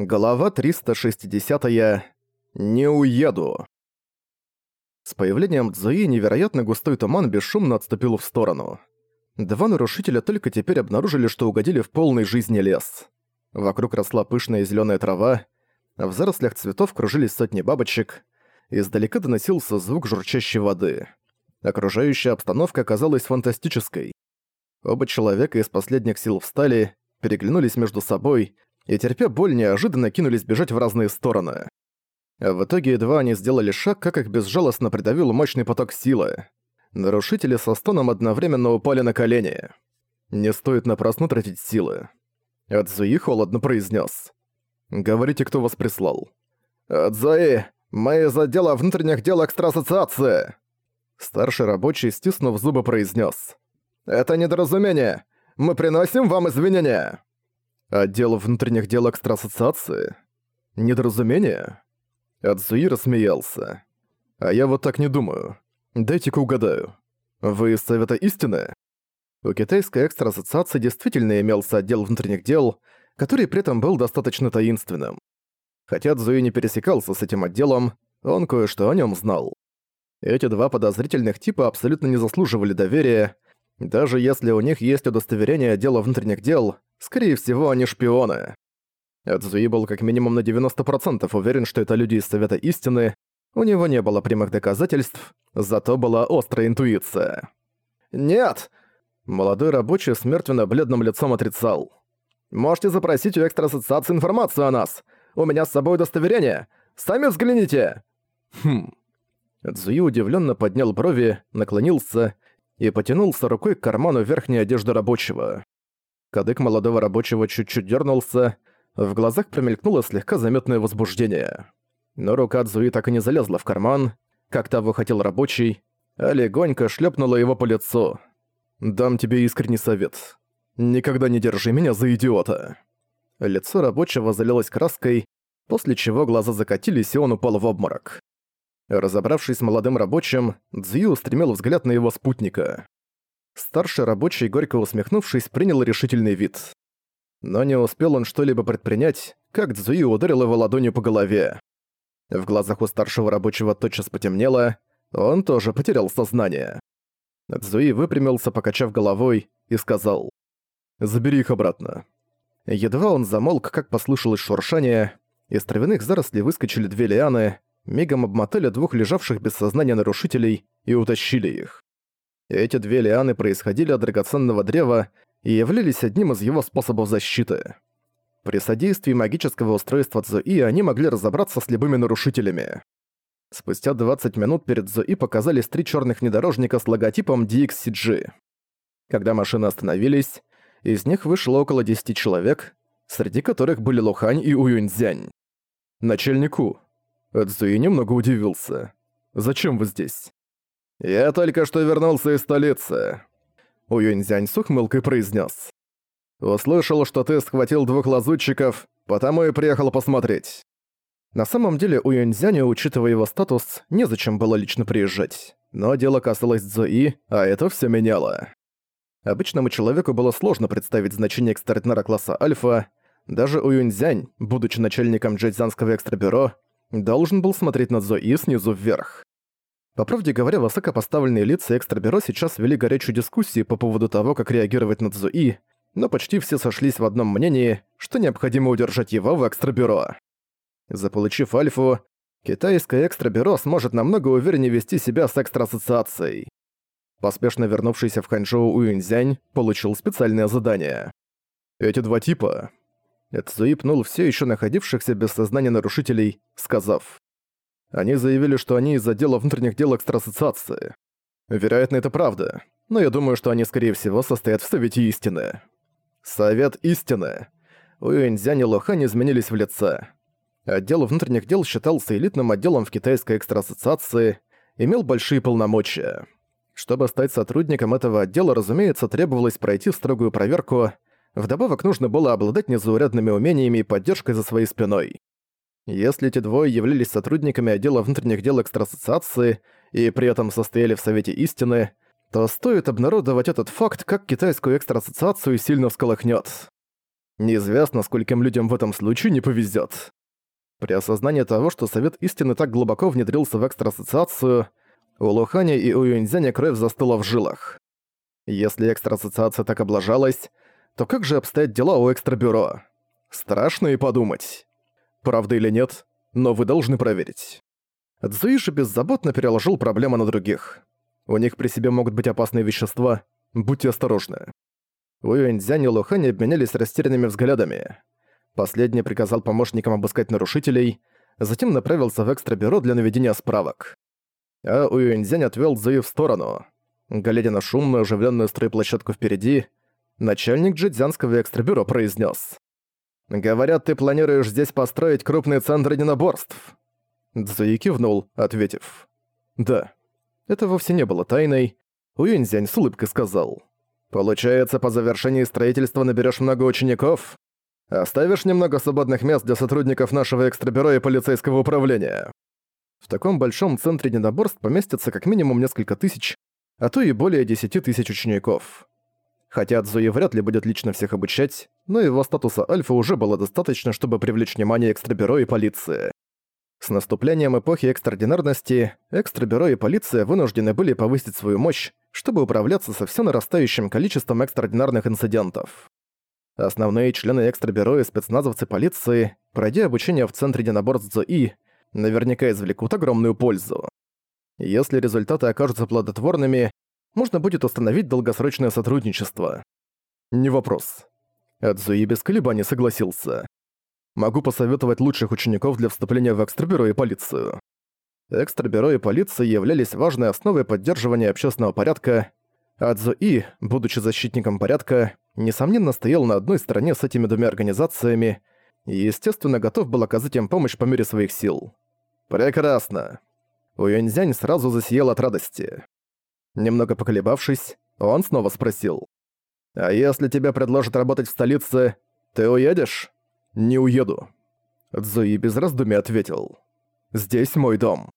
Глава 360. -я. Не уеду. С появлением Цзуи невероятно густой туман бесшумно отступил в сторону. Два нарушителя только теперь обнаружили, что угодили в полный жизни лес. Вокруг росла пышная зеленая трава, в зарослях цветов кружились сотни бабочек, издалека доносился звук журчащей воды. Окружающая обстановка казалась фантастической. Оба человека из последних сил встали, переглянулись между собой и, терпя боль, неожиданно кинулись бежать в разные стороны. В итоге едва они сделали шаг, как их безжалостно придавил мощный поток силы. Нарушители со стоном одновременно упали на колени. Не стоит напрасно тратить силы. Адзуи холодно произнес: «Говорите, кто вас прислал». «Адзуи, мы из отдела внутренних дел экстраассоциации!» Старший рабочий, стиснув зубы, произнес: «Это недоразумение! Мы приносим вам извинения!» Отдел внутренних дел экстраассоциации? Недоразумение? Адзуи рассмеялся. А я вот так не думаю. Дайте-ка угадаю. Вы из Совета Истины? У китайской экстраассоциации действительно имелся отдел внутренних дел, который при этом был достаточно таинственным. Хотя Цзуи не пересекался с этим отделом, он кое-что о нем знал. Эти два подозрительных типа абсолютно не заслуживали доверия, даже если у них есть удостоверение отдела внутренних дел, скорее всего, они шпионы. Эдзуи был как минимум на 90% уверен, что это люди из Совета Истины, у него не было прямых доказательств, зато была острая интуиция. «Нет!» Молодой рабочий с мертвенно-бледным лицом отрицал. «Можете запросить у экстраассоциации информацию о нас. У меня с собой удостоверение. Сами взгляните!» «Хм...» Цзуи удивленно поднял брови, наклонился и потянулся рукой к карману верхней одежды рабочего. Кадык молодого рабочего чуть-чуть дернулся, в глазах промелькнуло слегка заметное возбуждение. Но рука Цзуи так и не залезла в карман, как того хотел рабочий, а легонько шлепнула его по лицу. «Дам тебе искренний совет. Никогда не держи меня за идиота». Лицо рабочего залилось краской, после чего глаза закатились, и он упал в обморок. Разобравшись с молодым рабочим, Цзю устремил взгляд на его спутника. Старший рабочий, горько усмехнувшись, принял решительный вид. Но не успел он что-либо предпринять, как Цзую ударил его ладонью по голове. В глазах у старшего рабочего тотчас потемнело, он тоже потерял сознание. Цзуи выпрямился, покачав головой, и сказал «Забери их обратно». Едва он замолк, как послышалось шуршание, из травяных зарослей выскочили две лианы, мигом обмотали двух лежавших без сознания нарушителей и утащили их. Эти две лианы происходили от драгоценного древа и являлись одним из его способов защиты. При содействии магического устройства Цзуи они могли разобраться с любыми нарушителями. Спустя 20 минут перед Зои показались три черных внедорожника с логотипом DXCG. Когда машины остановились, из них вышло около 10 человек, среди которых были Лухань и Уюньцзянь. Начальнику, Эдзуи немного удивился. «Зачем вы здесь?» «Я только что вернулся из столицы», — Уюньзянь с ухмылкой произнес. «Услышал, что ты схватил двух лазутчиков, потому и приехал посмотреть». На самом деле у Юньцзяня, учитывая его статус, незачем было лично приезжать. Но дело касалось Цзуи, а это все меняло. Обычному человеку было сложно представить значение экстраординара класса Альфа. Даже у Юньцзянь, будучи начальником джейцзанского экстрабюро, должен был смотреть на Зои снизу вверх. По правде говоря, высокопоставленные лица экстрабюро сейчас вели горячую дискуссию по поводу того, как реагировать на Зои, но почти все сошлись в одном мнении, что необходимо удержать его в экстрабюро. Заполучив Альфу, китайское экстрабюро сможет намного увереннее вести себя с экстраассоциацией. Поспешно вернувшийся в Ханчжоу Уюньцзянь получил специальное задание. Эти два типа Эцуи пнул все еще находившихся без сознания нарушителей, сказав. Они заявили, что они из отдела внутренних дел экстрасоциации. Вероятно, это правда, но я думаю, что они, скорее всего, состоят в Совете Истины. Совет Истины. Уэнзянь и Лохань изменились в лице. Отдел внутренних дел считался элитным отделом в китайской экстрасоциации, имел большие полномочия. Чтобы стать сотрудником этого отдела, разумеется, требовалось пройти строгую проверку – Вдобавок нужно было обладать незаурядными умениями и поддержкой за своей спиной. Если эти двое являлись сотрудниками отдела внутренних дел экстрасоциации и при этом состояли в Совете Истины, то стоит обнародовать этот факт, как китайскую экстрасоциацию сильно всколыхнет. Неизвестно, скольким людям в этом случае не повезет. При осознании того, что Совет Истины так глубоко внедрился в экстраассоциацию, у Лухани и у Юньцзяня кровь застыла в жилах. Если экстраассоциация так облажалась, то как же обстоят дела у экстрабюро? Страшно и подумать. Правда или нет, но вы должны проверить. Цзуиши беззаботно переложил проблемы на других. У них при себе могут быть опасные вещества, будьте осторожны. Уюэньцзянь и Лухань обменялись растерянными взглядами. Последний приказал помощникам обыскать нарушителей, затем направился в экстрабюро для наведения справок. А Уюэньцзянь отвел Цзуи в сторону. Глядя на шумную, оживленную стройплощадку впереди, начальник джидзянского экстрабюро произнес: «Говорят, ты планируешь здесь построить крупный центр единоборств?» Цзуи кивнул, ответив. «Да». Это вовсе не было тайной. Уюньцзянь с улыбкой сказал. «Получается, по завершении строительства наберешь много учеников? Оставишь немного свободных мест для сотрудников нашего экстрабюро и полицейского управления?» В таком большом центре недоборств поместится как минимум несколько тысяч, а то и более десяти тысяч учеников. Хотя Цзуи вряд ли будет лично всех обучать, но его статуса Альфа уже было достаточно, чтобы привлечь внимание экстрабюро и полиции. С наступлением эпохи экстраординарности, экстрабюро и полиция вынуждены были повысить свою мощь, чтобы управляться со все нарастающим количеством экстраординарных инцидентов. Основные члены экстрабюро и спецназовцы полиции, пройдя обучение в Центре единоборств ЗОИ, наверняка извлекут огромную пользу. Если результаты окажутся плодотворными, можно будет установить долгосрочное сотрудничество. Не вопрос. Адзуи без колебаний согласился. Могу посоветовать лучших учеников для вступления в экстрабюро и полицию. Экстрабюро и полиция являлись важной основой поддерживания общественного порядка, а Цзуи, будучи защитником порядка, несомненно стоял на одной стороне с этими двумя организациями и, естественно, готов был оказать им помощь по мере своих сил. «Прекрасно!» Уюньзянь сразу засиял от радости. Немного поколебавшись, он снова спросил. «А если тебе предложат работать в столице, ты уедешь?» «Не уеду». Цзуи без раздумий ответил. «Здесь мой дом».